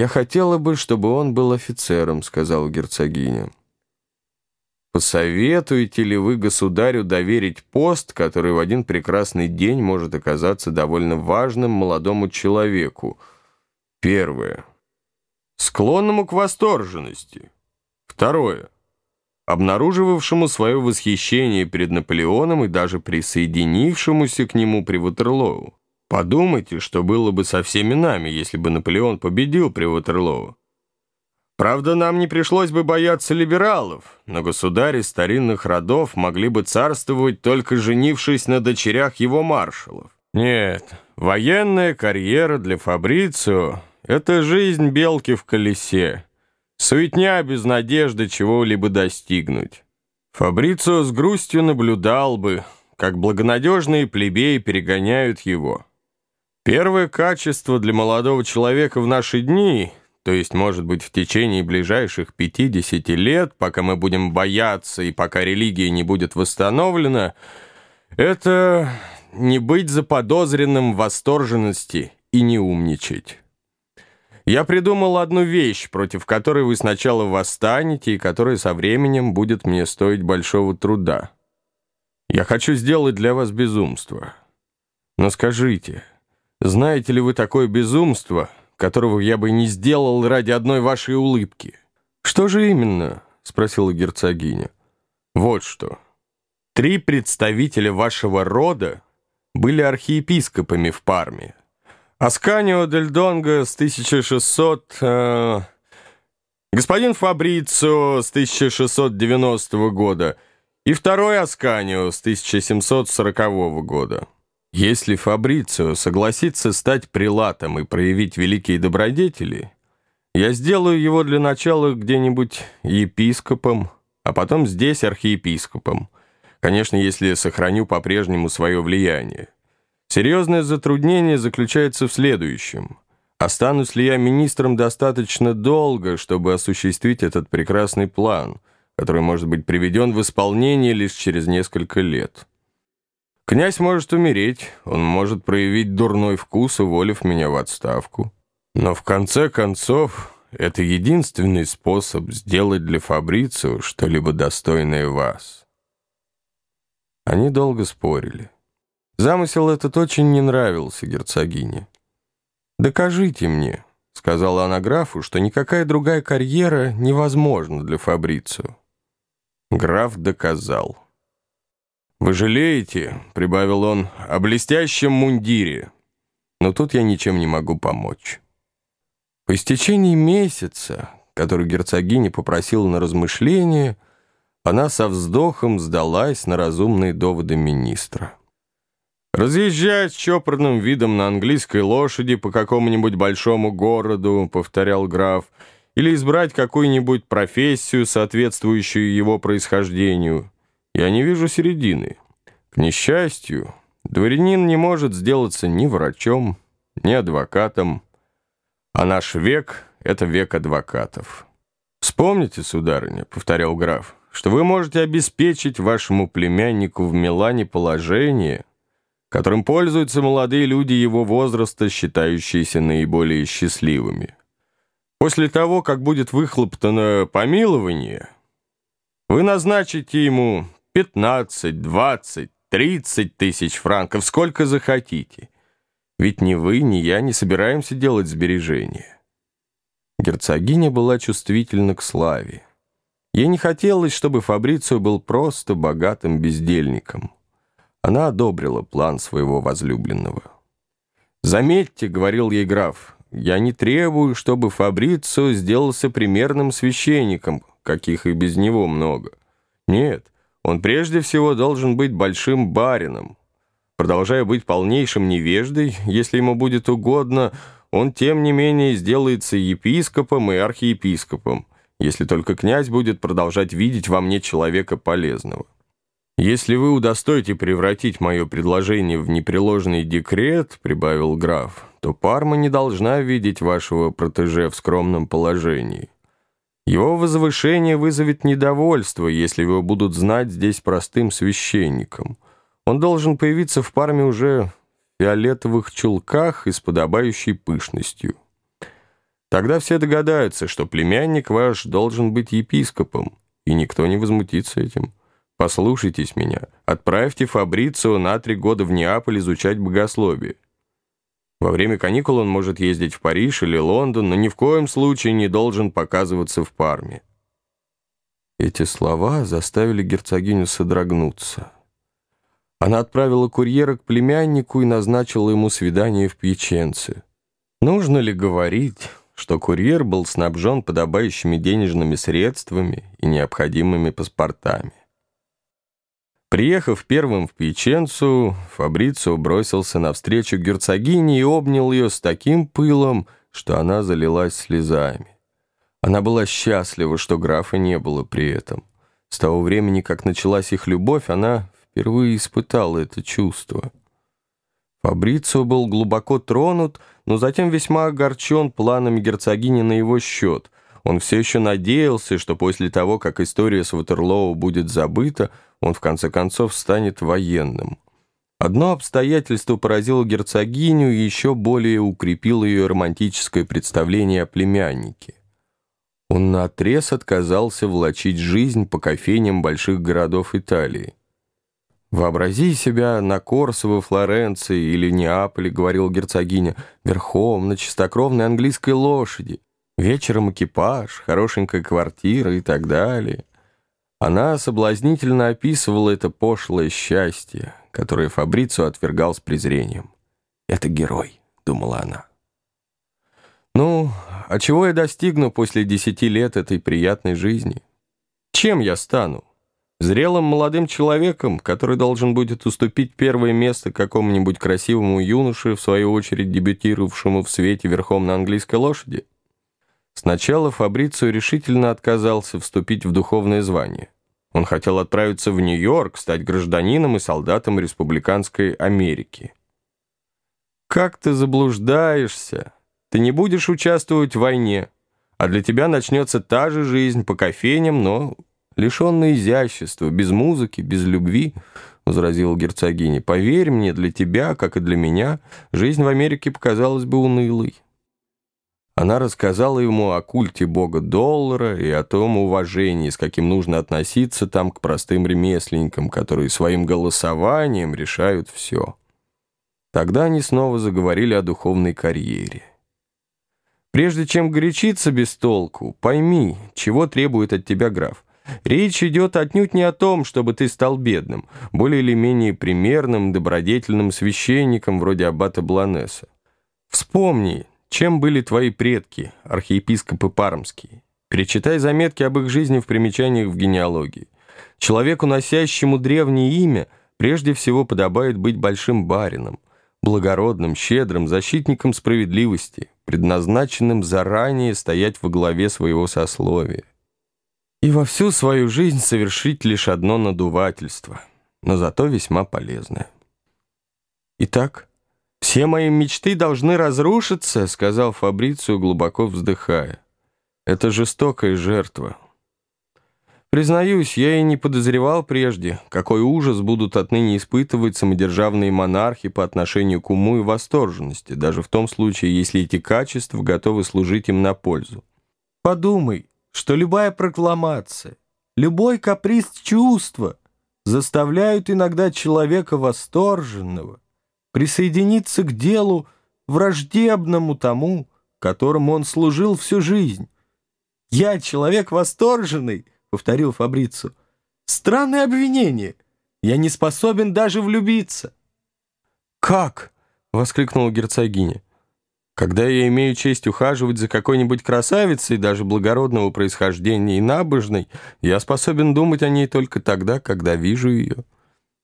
«Я хотела бы, чтобы он был офицером», — сказала герцогиня. «Посоветуете ли вы государю доверить пост, который в один прекрасный день может оказаться довольно важным молодому человеку? Первое. Склонному к восторженности. Второе. Обнаруживавшему свое восхищение перед Наполеоном и даже присоединившемуся к нему при Ватерлоу. Подумайте, что было бы со всеми нами, если бы Наполеон победил при Ватерлоу. Правда, нам не пришлось бы бояться либералов, но государи старинных родов могли бы царствовать, только женившись на дочерях его маршалов. Нет, военная карьера для Фабрицио — это жизнь белки в колесе. Суетня без надежды чего-либо достигнуть. Фабрицио с грустью наблюдал бы, как благонадежные плебеи перегоняют его. Первое качество для молодого человека в наши дни, то есть, может быть, в течение ближайших 50 лет, пока мы будем бояться и пока религия не будет восстановлена, это не быть заподозренным в восторженности и не умничать. Я придумал одну вещь, против которой вы сначала восстанете и которая со временем будет мне стоить большого труда. Я хочу сделать для вас безумство. Но скажите... Знаете ли вы такое безумство, которого я бы не сделал ради одной вашей улыбки? Что же именно? Спросила герцогиня. Вот что. Три представителя вашего рода были архиепископами в Парме. Асканио дель Донго с 1600... Э, господин Фабрицио с 1690 года и второй Асканио с 1740 года. Если Фабрицио согласится стать прилатом и проявить великие добродетели, я сделаю его для начала где-нибудь епископом, а потом здесь архиепископом. Конечно, если сохраню по-прежнему свое влияние. Серьезное затруднение заключается в следующем. Останусь ли я министром достаточно долго, чтобы осуществить этот прекрасный план, который может быть приведен в исполнение лишь через несколько лет?» Князь может умереть, он может проявить дурной вкус, уволив меня в отставку. Но в конце концов, это единственный способ сделать для Фабрицио что-либо достойное вас. Они долго спорили. Замысел этот очень не нравился герцогине. «Докажите мне», — сказала она графу, «что никакая другая карьера невозможна для Фабрицио». Граф доказал. «Вы жалеете», — прибавил он, — «о блестящем мундире. Но тут я ничем не могу помочь». По истечении месяца, который герцогиня попросила на размышление, она со вздохом сдалась на разумные доводы министра. «Разъезжать с чопорным видом на английской лошади по какому-нибудь большому городу», — повторял граф, «или избрать какую-нибудь профессию, соответствующую его происхождению». Я не вижу середины. К несчастью, дворянин не может сделаться ни врачом, ни адвокатом, а наш век — это век адвокатов. «Вспомните, сударыня», — повторял граф, «что вы можете обеспечить вашему племяннику в Милане положение, которым пользуются молодые люди его возраста, считающиеся наиболее счастливыми. После того, как будет выхлоптано помилование, вы назначите ему 15, 20, 30 тысяч франков, сколько захотите. Ведь ни вы, ни я не собираемся делать сбережения. Герцогиня была чувствительна к славе. Ей не хотелось, чтобы Фабрицио был просто богатым бездельником. Она одобрила план своего возлюбленного. «Заметьте», — говорил ей граф, — «я не требую, чтобы Фабрицио сделался примерным священником, каких и без него много. Нет, он прежде всего должен быть большим барином. Продолжая быть полнейшим невеждой, если ему будет угодно, он тем не менее сделается епископом и архиепископом, если только князь будет продолжать видеть во мне человека полезного. «Если вы удостоите превратить мое предложение в непреложный декрет», — прибавил граф, «то Парма не должна видеть вашего протеже в скромном положении». Его возвышение вызовет недовольство, если его будут знать здесь простым священником. Он должен появиться в парме уже в фиолетовых чулках и с подобающей пышностью. Тогда все догадаются, что племянник ваш должен быть епископом, и никто не возмутится этим. Послушайтесь меня, отправьте Фабрицио на три года в Неаполь изучать богословие. Во время каникул он может ездить в Париж или Лондон, но ни в коем случае не должен показываться в Парме. Эти слова заставили герцогиню содрогнуться. Она отправила курьера к племяннику и назначила ему свидание в Пьяченце. Нужно ли говорить, что курьер был снабжен подобающими денежными средствами и необходимыми паспортами? Приехав первым в Пьяченцу, Фабрицио бросился навстречу герцогине и обнял ее с таким пылом, что она залилась слезами. Она была счастлива, что графа не было при этом. С того времени, как началась их любовь, она впервые испытала это чувство. Фабрицио был глубоко тронут, но затем весьма огорчен планами герцогини на его счет — он все еще надеялся, что после того, как история с Ватерлоу будет забыта, он в конце концов станет военным. Одно обстоятельство поразило герцогиню и еще более укрепило ее романтическое представление о племяннике. Он наотрез отказался влачить жизнь по кофейням больших городов Италии. «Вообрази себя на Корсово, Флоренции или Неаполе», — говорил герцогиня, «верхом на чистокровной английской лошади. Вечером экипаж, хорошенькая квартира и так далее. Она соблазнительно описывала это пошлое счастье, которое Фабрицу отвергал с презрением. «Это герой», — думала она. «Ну, а чего я достигну после десяти лет этой приятной жизни? Чем я стану? Зрелым молодым человеком, который должен будет уступить первое место какому-нибудь красивому юноше, в свою очередь дебютировавшему в свете верхом на английской лошади?» Сначала Фабрицио решительно отказался вступить в духовное звание. Он хотел отправиться в Нью-Йорк, стать гражданином и солдатом республиканской Америки. «Как ты заблуждаешься? Ты не будешь участвовать в войне, а для тебя начнется та же жизнь по кофейням, но лишенная изящества, без музыки, без любви», — возразила герцогиня. «Поверь мне, для тебя, как и для меня, жизнь в Америке показалась бы унылой». Она рассказала ему о культе бога доллара и о том уважении, с каким нужно относиться там к простым ремесленникам, которые своим голосованием решают все. Тогда они снова заговорили о духовной карьере. Прежде чем горячиться без толку, пойми, чего требует от тебя граф. Речь идет отнюдь не о том, чтобы ты стал бедным, более или менее примерным, добродетельным священником вроде аббата Бланеса. Вспомни, чем были твои предки, архиепископы Пармские? Перечитай заметки об их жизни в примечаниях в генеалогии. Человеку, носящему древнее имя, прежде всего подобает быть большим барином, благородным, щедрым, защитником справедливости, предназначенным заранее стоять во главе своего сословия. И во всю свою жизнь совершить лишь одно надувательство, но зато весьма полезное. Итак, «Все мои мечты должны разрушиться», — сказал Фабрицию, глубоко вздыхая. «Это жестокая жертва». Признаюсь, я и не подозревал прежде, какой ужас будут отныне испытывать самодержавные монархи по отношению к уму и восторженности, даже в том случае, если эти качества готовы служить им на пользу. Подумай, что любая прокламация, любой каприз чувства заставляют иногда человека восторженного, присоединиться к делу, враждебному тому, которому он служил всю жизнь. «Я человек восторженный», — повторил Фабрицу. «Странное обвинение. Я не способен даже влюбиться». «Как?» — воскликнула герцогиня. «Когда я имею честь ухаживать за какой-нибудь красавицей, даже благородного происхождения и набожной, я способен думать о ней только тогда, когда вижу ее».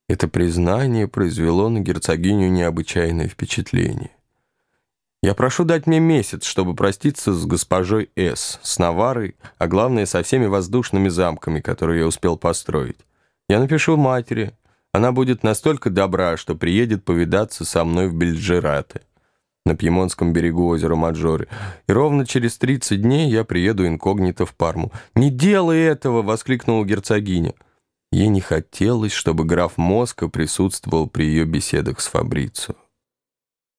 Это признание произвело на герцогиню необычайное впечатление. «Я прошу дать мне месяц, чтобы проститься с госпожой С, с Наварой, а главное, со всеми воздушными замками, которые я успел построить. Я напишу матери. Она будет настолько добра, что приедет повидаться со мной в Бельджерате, на Пьемонском берегу озера Маджоре. И ровно через 30 дней я приеду инкогнито в Парму». «Не делай этого!» — воскликнула герцогиня. Ей не хотелось, чтобы граф Моска присутствовал при ее беседах с Фабрицо.